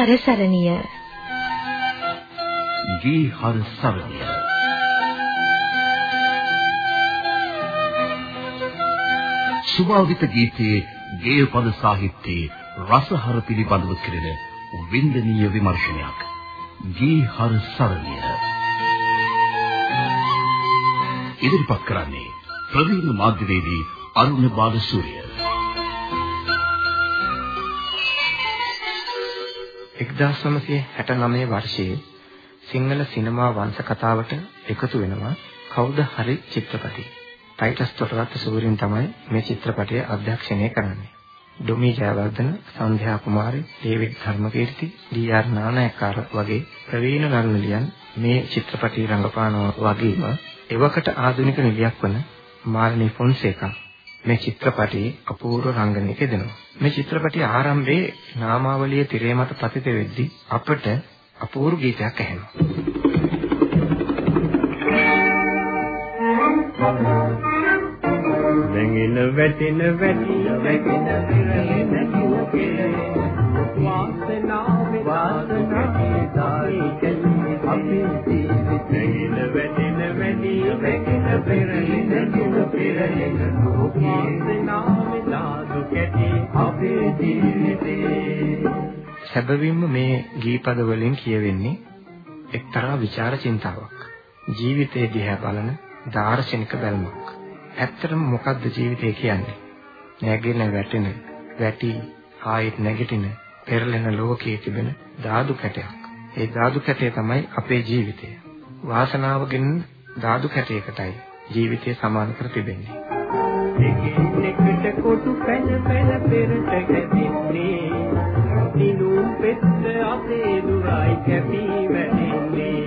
හර සරණිය ගී හර සරණිය සුභාවිත ගීතයේ ගේය පද සාහිත්‍යයේ රසහර පිළිබඳව කෙරෙන වින්දනීය විමර්ශනයක්. ගී හර සරණිය ඉදිරිපත් කරන්නේ ප්‍රවීණ මාධ්‍යවේදී අරුණ බාලසූරිය. 1969 වර්ෂයේ සිංහල සිනමා වංශ කතාවට එකතු වෙනවා කවුද හරි චිත්‍රපටය. ටයිටස් තොටරත්න සූරින් තමයි මේ චිත්‍රපටය අධ්‍යක්ෂණය කරන්නේ. Dommie Jayawardena, Sandhya Kumari, David Dharmakeerthi, D R Nanayakkara වගේ ප්‍රවීණ නළුනිලියන් මේ චිත්‍රපටයේ රංගපානවා වගේම එවකට ආධුනික නිලියක් වන මාර්නි ෆොන්සේකා මේ චිත්‍රපටයේ අපූර්ව රංගනයක දෙනවා. මේ චිත්‍රපටයේ ආරම්භයේ නාමාවලිය තිරේ මත පතිත වෙද්දී අපට අපූර්ව ගීතයක් ඇහෙනවා. නැගෙන වැටෙන වැටිය වැටෙන පිරෙන කුකේ වාසනාවේ වාසනාවේ දායි කැලේ අපේ ජීවිතේ නැගෙන වැටෙන වැටිය වැටෙන පිරෙන කුකේ වාසනාවේ දාදු කැටි අපේ ජීවිතේ සැබවින්ම මේ ගීපද වලින් කියවෙන්නේ එක්තරා ਵਿਚාර චින්තාවක්. ජීවිතයේ දිහා බලන දාර්ශනික බැල්මක්. ඇත්තටම මොකද්ද ජීවිතය කියන්නේ? නැගෙන වැටෙන, වැටි ආයෙත් නැගිටින, පෙරලෙන ලෝකයේ තිබෙන ධාතු කැටයක්. ඒ ධාතු කැටය තමයි අපේ ජීවිතය. වාසනාවකින් ධාතු කැටයකටයි ජීවිතය සමාන කර තිබෙන්නේ. එකින් එකට කොටු පැන පැන පෙරට ගැදින්නේ. දිනුම් පෙත්ත අපේ දුරයි කැපී වැටෙන්නේ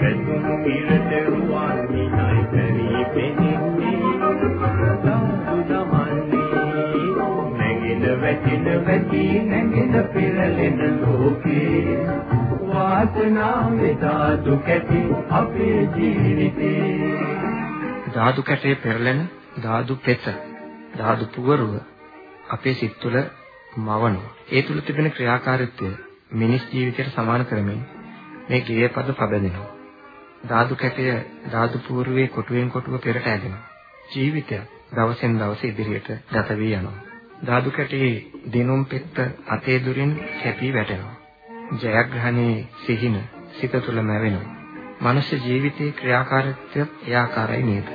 වැතුම් ඉරට රුවන් මිනයි පරි පෙනෙන්නේ. සම්දු දමන්නේ. නැගෙන වැටෙන වැටි නැගෙන පෙරලෙන ලෝකේ. වාසනාවේ දාතු කැටි අපේ ජීවිතේ ධාතු කැටේ පෙරලෙන ධාතු පෙත ධාතු පුවරුව අපේ සිත් තුළ මවනවා. ඒ තුළ තිබෙන ක්‍රියාකාරීත්වය මිනිස් ජීවිතයට සමාන කරමින් මේ ගේය පද පබදෙනවා. ධාතු කැටය ධාතු පුවරුවේ කොටුවෙන් කොටුව පෙරට ඇදෙනවා. ජීවිතය දවසෙන් දවස ඉදිරියට ගත වී යනවා. ධාතු කැටේ දිනුම් පෙත්ත අතේ දුරින් කැපී වැටෙනවා. ජයග්‍රහණයේ සිහින සිත තුළ මැවෙනවා. මනුෂ්‍ය ජීවිතයේ ක්‍රියාකාරීත්වය ඒ ආකාරයි නේද?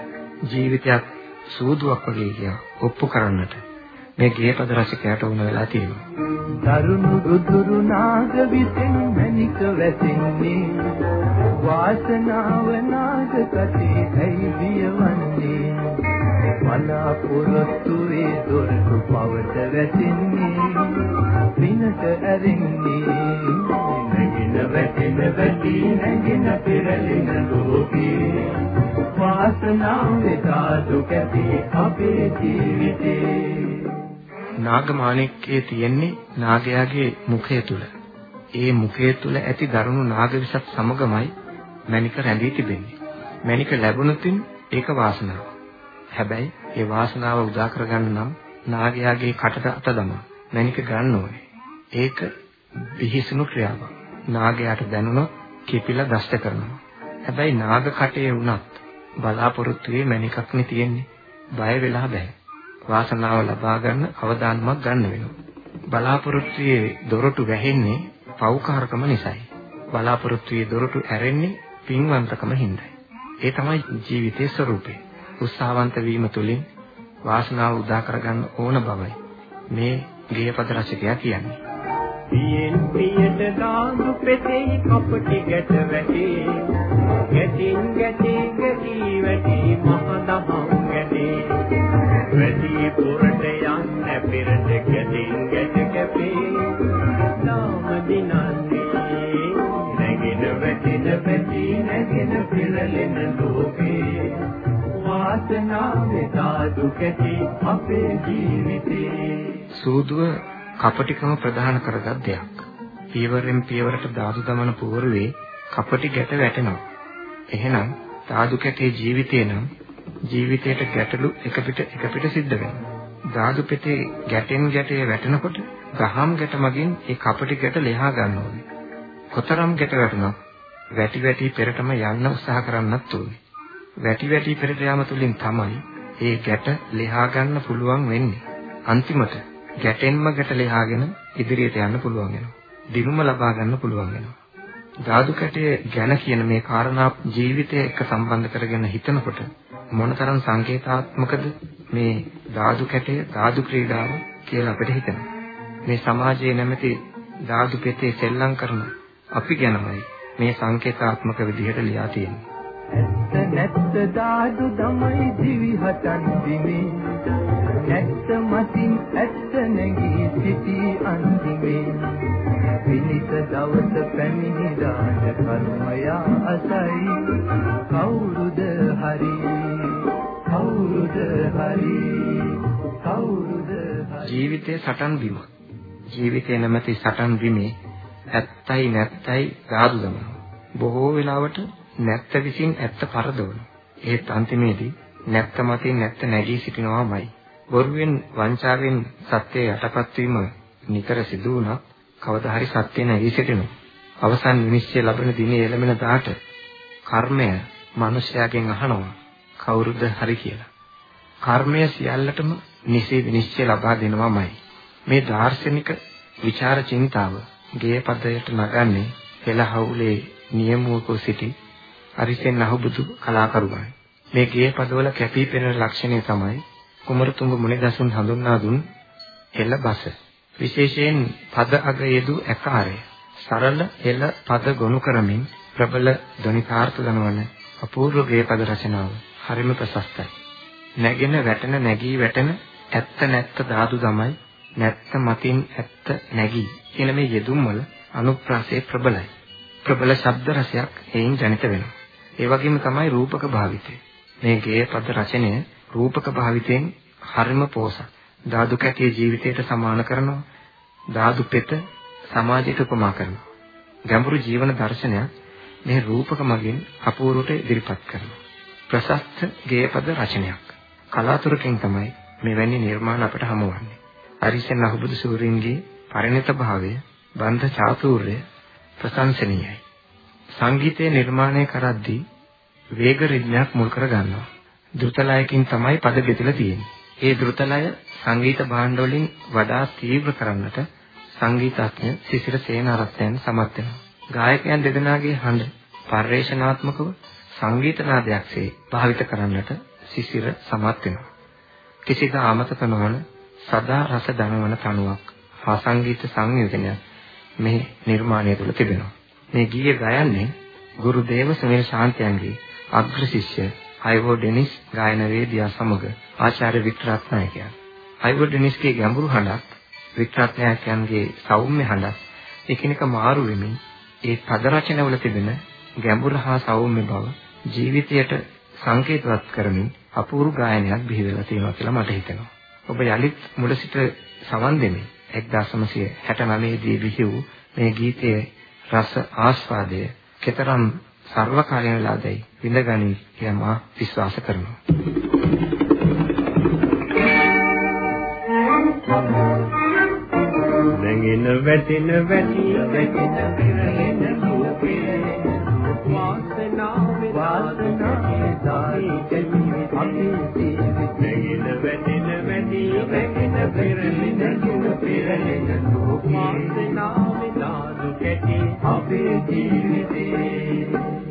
ජීවිතයක් සූදුවක් වගේ කියා ඔප්පු කරන්නට මේ ගේපද රසිකයාට වුණ වෙලා තියෙනවා. දරුණු රුදුරු නාග විසින් මණික වැසෙන්නේ වාසනාව නාග කටේ ඇයි බියවන්නේ බලාපොරොත්තුවේ දොරටු පවට වැසෙන්නේ පිනට ඇරෙන්නේ නැගින වැටෙන වැටි නැගින පෙරලෙන ලෝකේ වාසනාවේ සාදු කැපි අපේ ජීවිතේ නාගමාණික්කයේ තියෙන්නේ නාගයාගේ මුඛය තුල. ඒ මුඛය තුල ඇති දරුණු නාග විසක් සමගමයි මණික රැඳී තිබෙන්නේ. මණික ලැබුණොතින් ඒක වාසනාව. හැබැයි ඒ වාසනාව උදා කරගන්න නම් නාගයාගේ කටට අත දමා මණික ගන්න ඕනේ. ඒක විහිසුණු ක්‍රියාවක්. නාගයාට දැනුණොත් කිපිලා දෂ්ට කරනවා. හැබැයි නාග කටේ වුණත් බලාපොරොත්තුවේ මණිකක්නේ තියෙන්නේ. බය වෙලා බෑ. වාසනාව ලබා ගන්න අවදානමක් ගන්න වෙනවා. බලාපොරොත්තුවේ දොරටු වැහෙන්නේ පෞකාරකම නිසායි. බලාපොරොත්තුවේ දොරටු ඇරෙන්නේ පින්වන්තකම හින්දායි. ඒ තමයි ජීවිතයේ ස්වરૂපය. උත්සාහවන්ත වීම තුළින් වාසනාව උදා කරගන්න ඕන බවයි මේ ගේයපද රචකයා කියන්නේ. පියෙන් පියට දාඳු පෙතේ කපටි ගැට වැටේ. ගැටින් ගැටි ගැටි වැටි මහදහම් ගැටේ. වැඩි පුරට යන්න පෙරට ගැටින් ගැට කැපේ. නාම දිනන්නේ නැගෙන වැටෙන පැටි නැගෙන පෙරලෙන ලෝකේ වාසනාවේ සාදු කැටි අපේ ජීවිතේ සූදුව කපටිකම ප්‍රධාන කරගත් දෙයක්. පියවරෙන් පියවරට ධාතු දමන පුවරුවේ කපටි ගැට වැටෙනවා. එහෙනම් ධාතු කැටේ ජීවිතේ නම් ජීවිතයට ගැටලු එක පිට එක පිට සිද්ධ වෙනවා. ධාතු පෙතේ ගැටෙන් ගැටේ වැටෙනකොට ගහම් ගැට මගින් ඒ කපටි ගැට ලෙහා ගන්න ඕනේ. කොතරම් ගැට වැටුණත් වැටි වැටි පෙරටම යන්න උත්සාහ කරන්නත් ඕනේ. වැටි වැටි පෙරට යාම තුලින් තමයි ඒ ගැට ලෙහා ගන්න පුළුවන් වෙන්නේ. අන්තිමට ගැටෙන්ම ගැට ලෙහාගෙන ඉදිරියට යන්න පුළුවන් වෙනවා. දිනුම ලබා ගන්න පුළුවන් වෙනවා. ධාතු කැටය ගැන කියන මේ කාරණා ජීවිතය එක්ක සම්බන්ධ කරගෙන හිතනකොට මොනතරම් සංකේතාත්මකද මේ ධාතු කැටය ධාතු ක්‍රීඩාව කියලා අපිට හිතෙනවා. මේ සමාජයේ නැමැති ධාතු පෙතේ සෙල්ලම් කරන අපි ගැනමයි මේ සංකේතාත්මක විදිහට ලියා තියෙන්නේ. ඇත්ත නැත්ත දාඩු තමයි දිවි හටන්දිමේ නැත්ත මතින් ඇත්ත නැගී සිටි අන්තිමේ. පිනිත දවස පැමිණිදාට කර්මයා අසයි. කවුරුද හරි? කවුරුද හරි? කවුරුද ජීවිතයේ සටන් බිම ජීවිතය නැමැති සටන් බිමේ ඇත්තයි නැත්තයි ගාදු දමනවා. බොහෝ වෙලාවට නැත්ත විසින් ඇත්ත පරදවන. ඒත් අන්තිමේදී නැත්ත මතින් නැත්ත නැගී සිටිනවාමයි. බොරුවෙන් වංචාවෙන් සත්‍යය යටපත් වීම නිතර සිදු වුණත් කවදා හරි සත්‍ය නැගී සිටිනවා. අවසන් විනිශ්චය ලැබෙන දිනේ එළමෙන දාට කර්මය මිනිසයාගෙන් අහනවා කවුරුද හරි කියලා. කර්මය සියල්ලටම නිසි විනිශ්චය ලබා දෙනවාමයි. මේ දාර්ශනික විචාර චින්තාව ගේ පදයට නගන්නේ පෙළහවුලේ නියමුවක සිටි අරිසෙන් අහුබුදු කලාකරුවන්. මේ ගේ පදවල කැපී පෙනෙන ලක්ෂණය තමයි කුමරුතුංග මුනිදසුන් හඳුන්වා දුන් එළ බස. විශේෂයෙන් පද අග යෙදු ආකාරය. සරල එළ පද ගොනු කරමින් ප්‍රබල ධ්වනිකාර්ථ දනවන අපූර්ව ගේ පද රචනාව හරිම ප්‍රශස්තයි. නැගෙන වැටෙන නැගී වැටෙන ඇත්ත නැත්ත ධාතු තමයි නැත්ත මතින් ඇත්ත නැගී කියන මේ යෙදුම් වල අනුප්‍රාසයේ ප්‍රබලයි. ප්‍රබල ශබ්ද රසයක් එයින් ජනිත වෙනවා. ඒ වගේම තමයි රූපක භාවිතය. මේ ගේය පද රචනය රූපක භාවිතයෙන් හරිම පෝසක්. ධාතු කැටිය ජීවිතයට සමාන කරනවා. ධාතු පෙත සමාජයට උපමා කරනවා. ගැඹුරු ජීවන දර්ශනයක් මේ රූපක මගින් අපූර්වට ඉදිරිපත් කරනවා. ප්‍රශස්ත ගේය පද රචනයක්. කලාතුරකින් තමයි මෙවැනි නිර්මාණ අපට හමුවන්නේ. අරිසෙන් අහුබුදු සූරීන්ගේ පරිණත භාවය, බන්ධ චාතුර්ය ප්‍රශංසනීයයි. සංගීතය නිර්මාණය කරද්දී වේග රිද්මයක් මුල් කර ගන්නවා. ද්‍රුතලයකින් තමයි පද ගෙතිලා තියෙන්නේ. ඒ ද්‍රුතලය සංගීත භාණ්ඩ වලින් වඩා තීව්‍ර කරන්නට සංගීතඥ සිසිර සේනාරත්නයන් සමත් වෙනවා. ගායකයන් දෙදෙනාගේ හඬ පරිවේශනාත්මකව සංගීත නාදයක්සේ භාවිත කරන්නට සිසිර සමත් වෙනවා. කිසිද ආමතක නොවන සදා රස දනවන තනුවක් හා සංගීත සංයෝජනයක් මේ නිර්මාණය තුළ තිබෙනවා. මේ ගීය ගයන්නේ ගුරු දේව සුනිල් ශාන්තයන්ගේ අග්‍ර ශිෂ්‍ය අයවෝ ඩෙනිස් ගායන වේදියා සමග ආචාර්ය වික්ටර් රත්නායකයන්. අයවෝ ඩෙනිස්ගේ ගැඹුරු හඬක් වික්ටර් රත්නායකයන්ගේ සෞම්‍ය හඬක් එකිනෙක මාරු වෙමින් ඒ පද රචනවල තිබෙන ගැඹුර හා සෞම්‍ය බව ජීවිතයට සංකේතවත් කරමින් අපූර්ව ගායනයක් බිහි වෙලා තියෙනවා කියලා මට හිතෙනවා. ඔබ යලිත් මුල සිට සවන් දෙමින් 1969 දී බිහි වූ මේ ගීතයේ රස ආස්වාදය කතරම් සර්වකාලීන වෙලාදයි විඳගනි කියලා මා විශ්වාස කරනවා. නැගෙන වැටෙන වැටි වැටෙන පෙරහෙන රූපේ අපේ ජීවිතේ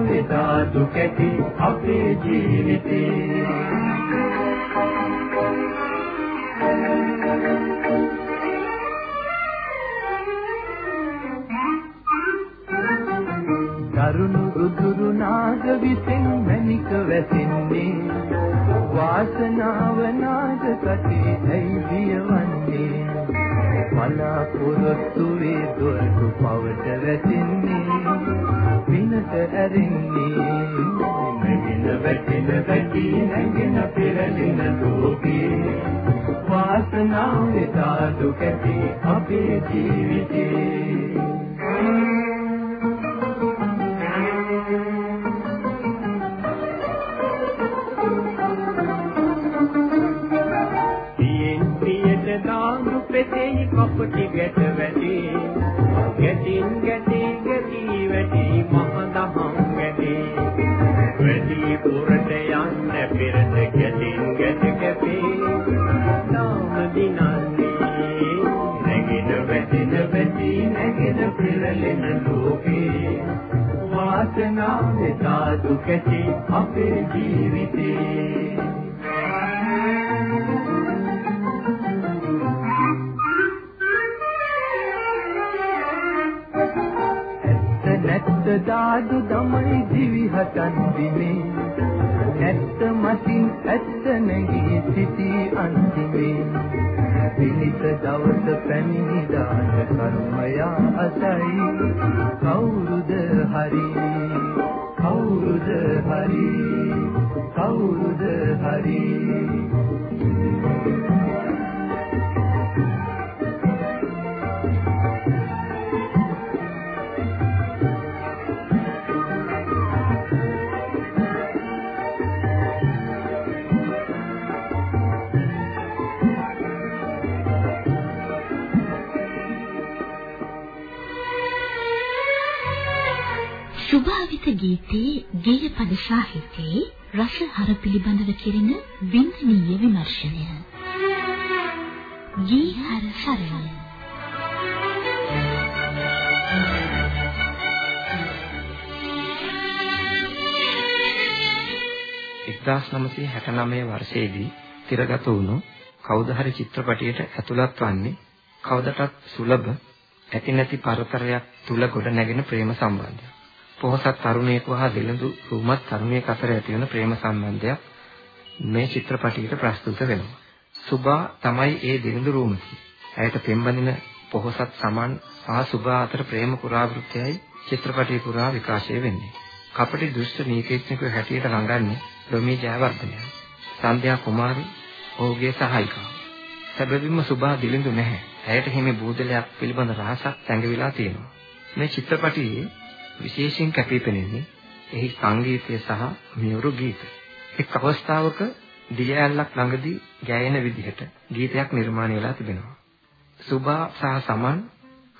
වාසනාවේ දාතු කැටි අපේ ජීවිතේ. දරුණු රුදුරු නාග විසින් මැනික වැසින්නේ. වාසනාව නාද කටේ ඇයි බියවන්නේ බලාපොරොත්තු වේ දොරටු පවට වැටෙන්නේ. විනත ඇරෙන්නේ. නැගෙන වැටෙන වැටි නැගෙන පෙරලෙන ලෝකේ. වාසනාවේ සාදු කැටි අපේ ජීවිතේ. පෙතෙහි කපටි ගැට වාසනාවේ සාදු කැටි අපේ ජීවිතේ. දාදු දමයි දිවි හටන් දිමේ නැත්ත මතින් ඇත්ත නැගී සිටි අන්තිමේ. පිළිත දවස පැමිණි දාන කර්මයා අසයි. කවුරුද හරි 1969 වර්ෂයේදී තිරගත වුණු කවුද හරි චිත්‍රපටයට ඇතුළත් වන්නේ කවදටත් සුලභ ඇති නැති පරතරයක් තුල ගොඩ නැගෙන ප්‍රේම සම්බන්ධයක්. පොහොසත් තරුණයෙකු හා දිලඳු රූමත් තරුණියක් අතර ඇතිවන ප්‍රේම සම්බන්ධයක් මේ චිත්‍රපටයට ප්‍රස්තුත වෙනවා. සුභා තමයි ඒ දිලඳු රූමති. ඇයට පෙම්බඳින පොහොසත් සමන් සහ සුභා අතර ප්‍රේම පුරාවෘත්තයයි චිත්‍රපටයේ පුරා විකාශය වෙන්නේ. කපටි දුෂ්ට නීතිඥයෙකු හැටියට රඟන්නේ රොමී ජයවර්ධනය. සන්ධ්‍යා කුමාරි ඔහුගේ සහායිකාව. සැබවින්ම සුභා දිලිඳු නැහැ. ඇයට හිමි බූදලයක් පිළිබඳ රහසක් තැඟවිලා තියෙනවා. මේ චිත්‍රපටයේ විශේෂයෙන් කැපී පෙනෙන්නේ එහි සංගීතය සහ මියුරු ගීත. එක් අවස්ථාවක දිය ඇල්ලක් ළඟදී ගැයෙන විදිහට ගීතයක් නිර්මාණය වෙලා තිබෙනවා. සුභා සහ සමන්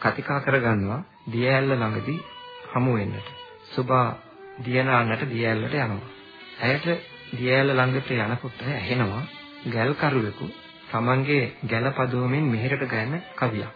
කතිකා කරගන්නවා දිය ඇල්ල ළඟදී හමු වෙන්නට. සුභා දියනාන්නට දිය ඇල්ලට යනවා. ඇයට දිය ඇල්ල ළඟට යනකොට ඇහෙනවා ගල් කරුවෙකු තමන්ගේ ගැල පදුවමින් මෙහෙරට ගයන කවියක්.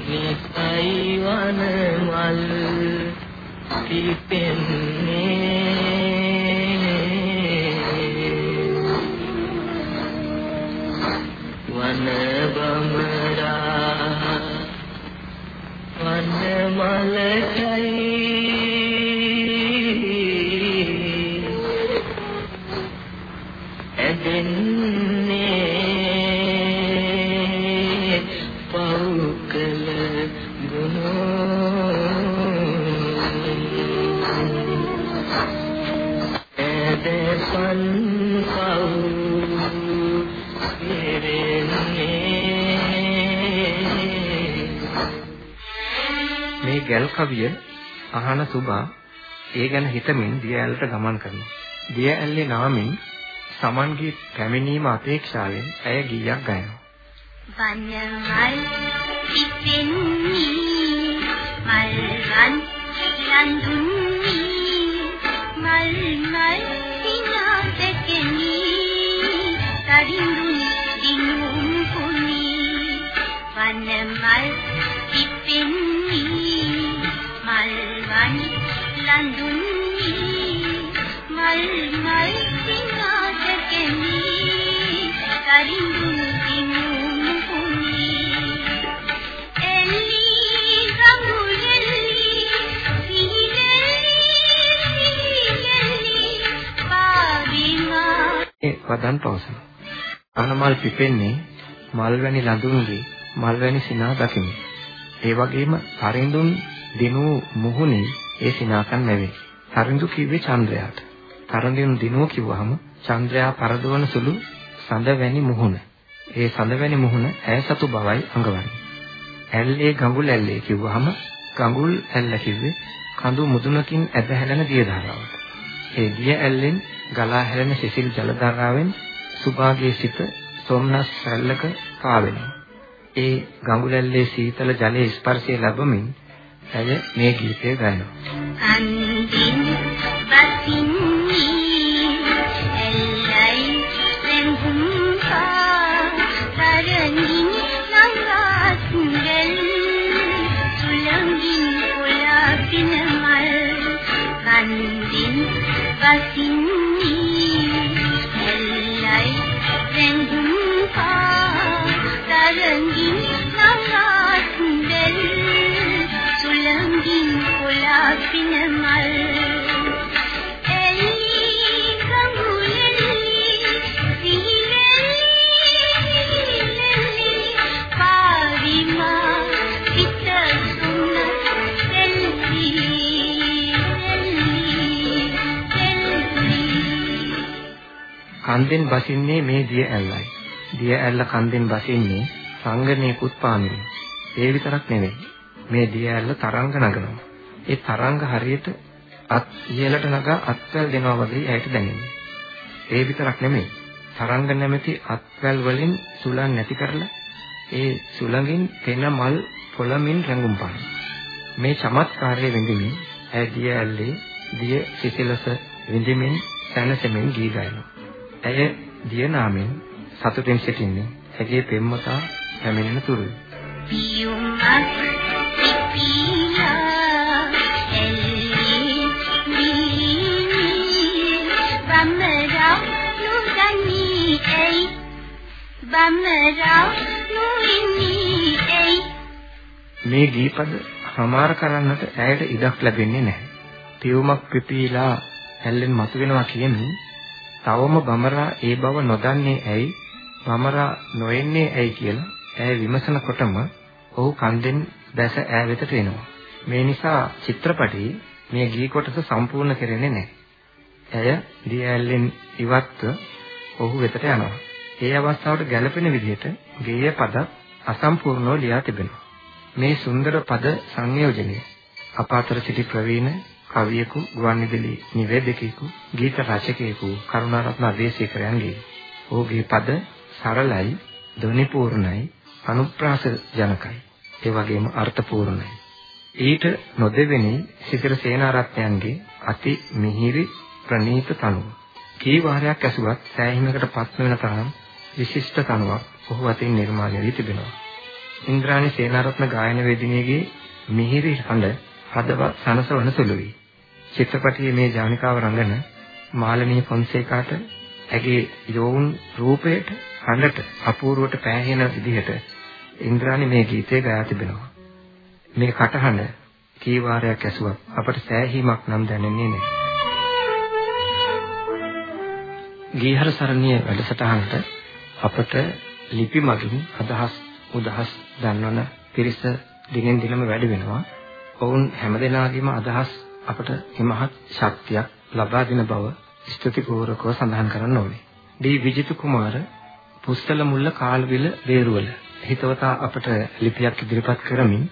නිසයි වන මල් පිපෙන්නේ වන බමරා වන මලයි මේ ගැල් කවිය අහන සුභා ඒ ගැන හිතමින් දිය ඇල්ලට ගමන් කරනවා. දිය ඇල්ලේ නාමින් සමන්ගේ පැමිණීම අපේක්ෂාවෙන් ඇය ගීයක් ගයනවා. වන්නමල් පිපෙන්නි මල්වන් ලඳුන්නි මල් මල් සිනා දැකෙනි තරිඳුනි දිනුම් කුනි වන්නමල් වදන් පවසන. අනමල් පිපෙන්නේ මල්වැනි ලඳුන්ගේ මල්වැනි සිනා දකිමි. ඒ වගේම තරිඳුන් දිනූ මුහුණේ ඒ සිනාකන් නැවේ. තරිඳු කිව්වේ චන්ද්‍රයාට. තරිඳුන් දිනූ කිව්වහම චන්ද්‍රයා පරදවන සුළු සඳවැනි මුහුණ. ඒ සඳවැනි මුහුණ ඈ සතු බවයි අඟවන්නේ. ඇල්ලේ ගඟුල් ඇල්ලේ කිව්වහම ගඟුල් ඇල්ල කිව්වේ කඳු මුදුනකින් ඇද හැලෙන දිය ධාරාවට. ඒ දිය ඇල්ලෙන් ගලා හැලෙන සිසිල් ජල ධාරාවෙන් සුභාගයේ සිට සොම්නස් රැල්ලක පාවෙනවා. ඒ ගඟුලැල්ලේ සීතල ජලයේ ස්පර්ශය ලැබමින් ඇය මේ ගීතය ගයනවා. අන්දින් බසින්නේ එල්ලයි රෙන්හුම් පා තරංගින් නංගාස්ගල් සුලංගින් පොළාපින මල් කන්දින් බසින්නේ කන්දෙන් බසින්නේ මේ දිය ඇල්ලයි. දිය ඇල්ල කන්දෙන් බසින්නේ සංගණේකුත් පාමිනි. ඒ විතරක් නෙවෙයි. මේ දිය ඇල්ල තරංග නගනවා. ඒ තරංග හරියට අත් ඉහළට නගා අත්වැල් දෙනවා වගේ ඇයට දැනෙන්නේ. ඒ විතරක් නෙමෙයි. තරංග නැමැති අත්වැල් වලින් සුළං නැති කරලා ඒ සුළඟින් තෙන මල් පොළමින් රැඟුම් පාන. මේ චමත්කාරයේ විඳිමින් ඇය දිය ඇල්ලේ දිය සිසිලස විඳිමින් සැනසෙමින් ගී ගයනවා. ඇය දිය නාමෙන් සතුටින් සිටින්නේ ඇගේ පෙම්වතා පැමිණෙන තුරුයි. නුයිනි එයි මේ ගීපද හමාර කරන්නට ඇයට ඉඩක් ලැබෙන්නේ නැහැ. පියුමක් පිපිලා ඇල්ලෙන් මතුවෙනවා කියමින් තවම බමරා ඒ බව නොදන්නේ ඇයි බමරා නොඑන්නේ ඇයි කියලා ඇය විමසනකොටම ඔහු කන්දෙන් දැස ඈ වෙතට එනවා. මේ නිසා චිත්‍රපටයේ මේ ගී කොටස සම්පූර්ණ කෙරෙන්නේ නැහැ. ඇය දී ඇල්ලෙන් ඉවත්ව ඔහු වෙතට යනවා. ඒ අවස්ථාවට ගැළපෙන විදිහට ගේය පද අසම්පූර්ණව ලියා තිබෙනවා. මේ සුන්දර පද සංයෝජනය අප අතර සිටි ප්‍රවීණ කවියෙකු ගුවන්විදුලි නිවේදකයෙකු ගීත රචකයෙකු කරුණාරත්න අබේසේකරයන්ගේ ඔහුගේ පද සරලයි ධ්වනිපූර්ණයි අනුප්‍රාස ජනකයි. ඒ වගේම අර්ථපූර්ණයි. ඊට නොදෙවෙනි සිසිර සේනාරත්නයන්ගේ අති මිහිරි ප්‍රණීත තනුව. කී වාරයක් ඇසුවත් සෑහීමකට පත් වෙන තරම් විශිෂ්ට තනුවක් ඔහු අතින් නිර්මාණය වී තිබෙනවා. ඉන්ද්‍රාණි සේනාරත්න ගායන වේදිනියගේ මිහිරි හඬ හදවත් සනසවන සුළුයි. චිත්‍රපටයේ මේ ජානිකාව රඟන මාලනී ෆොන්සේකාට ඇගේ යෝන් රූපයට හඬට අපූර්වට පෑහෙන විදිහට ඉන්ද්‍රාණි මේ ගීතය ගයා තිබෙනවා. මේ කටහඬ කී වාරයක් ඇසුවත් අපට සෑහීමක් නම් දැනෙන්නේ නැහැ. ගීහර සරණිය වැඩසටහනට අපට ලිපි මගින් අදහස් උදහස් දන්වන පිරිස දිනෙන් දිනම වැඩි වෙනවා. ඔවුන් හැමදෙනාගේම අදහස් අපට හිමහත් ශක්තියක් ලබා දෙන බව ස්තුති පූර්වකව සඳහන් කරන්න ඕනේ. ඩී විජිත කුමාර පුස්තල මුල්ල කාල්විල වේරුවල හිතවතා අපට ලිපියක් ඉදිරිපත් කරමින්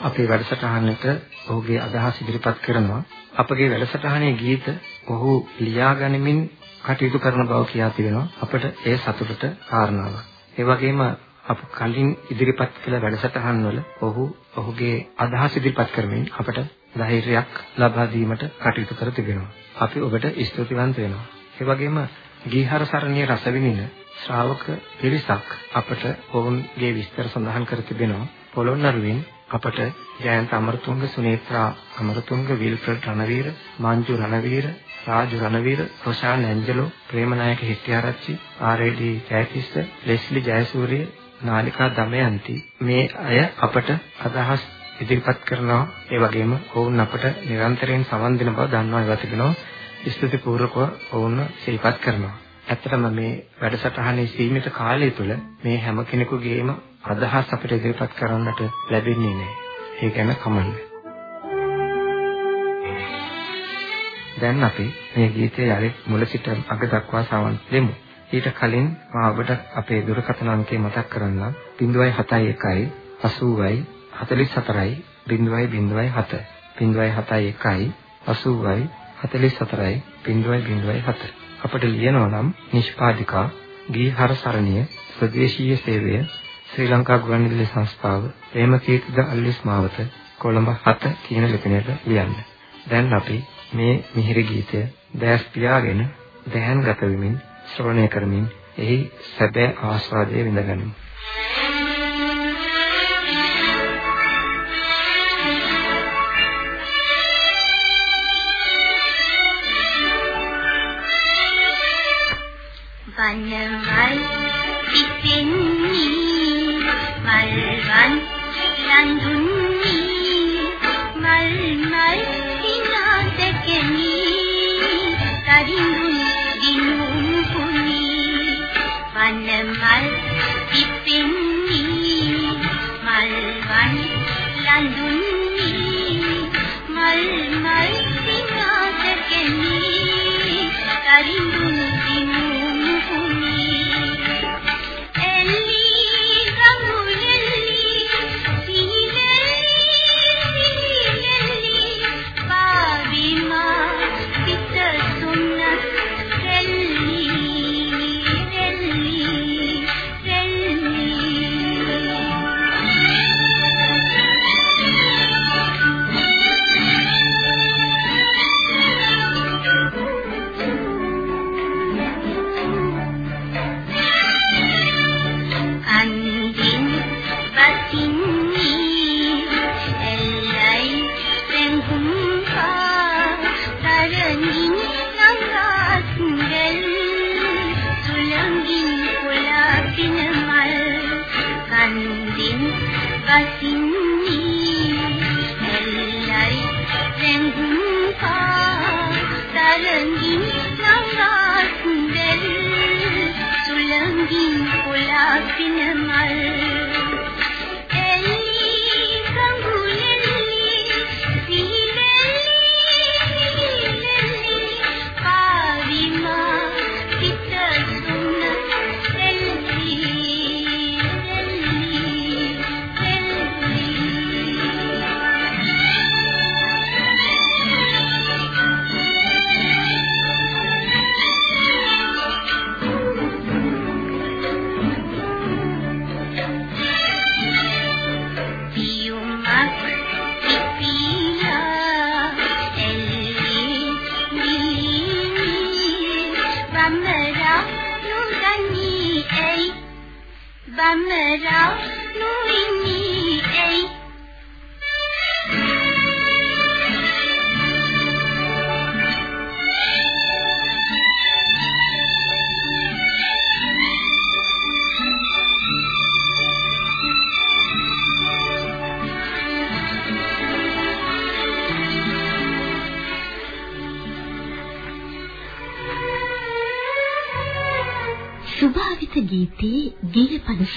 අපේ වැඩසටහනට ඔහුගේ අදහස් ඉදිරිපත් කරනවා. අපගේ වැඩසටහනේ ගීත ඔහු ලියා ගනිමින් කටයුතු කරන බව කියා තිබෙනවා. අපට ඒ සතුටට කාරණාවක්. ඒ වගේම අප කලින් ඉදිරිපත් කළ වැඩසටහන් වල ඔහු ඔහුගේ අදහස් ඉදිරිපත් කරමින් අපට ධෛර්යයක් ලබා දීමට කටයුතු කර තිබෙනවා. අපි ඔබට ස්තුතිවන්ත වෙනවා. ඒ වගේම ගීහර සරණිය රස විඳින ශ්‍රාවක පිරිසක් අපට ඔවුන්ගේ විස්තර සඳහන් කර තිබෙනවා. පොළොන්නරුවෙන් අපට Jayantha Amarathunga Sunethra Amarathunga Wilfred Ranaweera Manju Ranaweera Raju Ranaweera Roshan Angelo Premanayake Hettiarachchi R A D. Jayathissa Leslie Jayasuriya Nalika Damayanthi මේ අය අපට අදහස් ඉදිරිපත් කරනවා ඒ වගේම ඔවුන් අපට නිරන්තරයෙන් සමන් දෙන බව දන්වා ඉවත් තිබෙනවා ස්තුති පූර්වකව ඔවුන් සිහිපත් කරනවා ඇත්තටම මේ වැඩසටහනේ සීමිත කාලය තුළ මේ හැම කෙනෙකුගේම අදහස් අපිට ඉදිරිපත් කරන්නට ලැබෙන්නේ නැහැ. ඒ ගැන කමන්නේ. දැන් අපි මේ ගීතයේ යලි මුල සිට අග දක්වා සවන් දෙමු. ඊට කලින් මා ඔබට අපේ දුරකථන අංකය මතක් කරන්නම් 071 80යි 44යි 0.07 071යි 80යි 44යි 0.07 අපට ලියනවා නම් නිෂ්පාදිකා ගීහර සරණිය ස්වදේශීය සේවය ශ්‍රී ලංකා ගුවන්විදුලි සංස්ථාව ප්‍රේමකීර්තිද අල්විස් මාවත කොළඹ 7 කියන ලිපිනයට ලියන්න. දැන් අපි මේ මිහිරි ගීතය දැස් පියාගෙන දැහන්ගත වෙමින් ශ්‍රවණය කරමින් එහි සැබෑ ආස්වාදය විඳගනිමු. වනමල් පිපෙන්නේ මල්වන් ලඳුන්නේ මල් මල් විනාශකෙනි තරිඳුන් දිනුම් කුනි වනමල් පිපෙන්නේ මල්වන් ලඳුන්නේ මල් මල් විනාශකෙනි තරිඳුන් වසින්නේ බම්මරා නුයිනි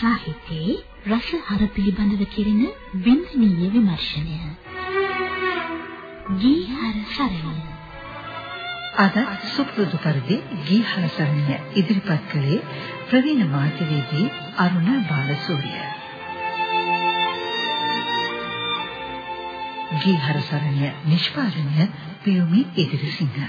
සාහිත්‍යයේ රසහර පිළිබඳව කෙරෙන බින්දනීය විමර්ශනය. ගීහර සරණිය අද සුපුරුදු පරිදි ගීහර සරණිය ඉදිරිපත් කළේ ප්‍රවීණ මාධ්‍යවේදී අරුණ බාලසූරිය. ගීහර සරණිය නිෂ්පාදනය පියුමි ඉදිරිසිංහ